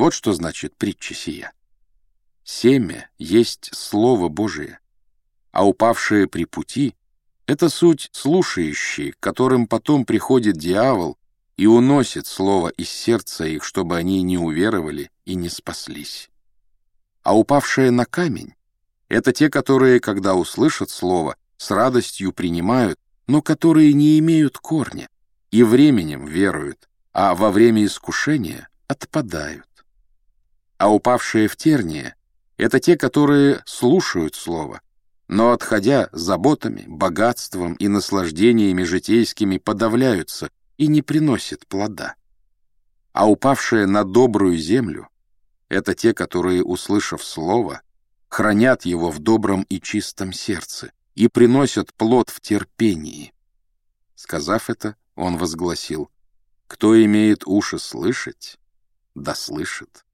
Вот что значит притча сия. Семя есть Слово Божие, а упавшие при пути — это суть слушающие, которым потом приходит дьявол и уносит слово из сердца их, чтобы они не уверовали и не спаслись. А упавшие на камень — это те, которые, когда услышат слово, с радостью принимают, но которые не имеют корня и временем веруют, а во время искушения отпадают. А упавшие в терние — это те, которые слушают слово, но, отходя заботами, богатством и наслаждениями житейскими, подавляются и не приносят плода. А упавшие на добрую землю — это те, которые, услышав слово, хранят его в добром и чистом сердце и приносят плод в терпении. Сказав это, он возгласил, «Кто имеет уши слышать, да слышит».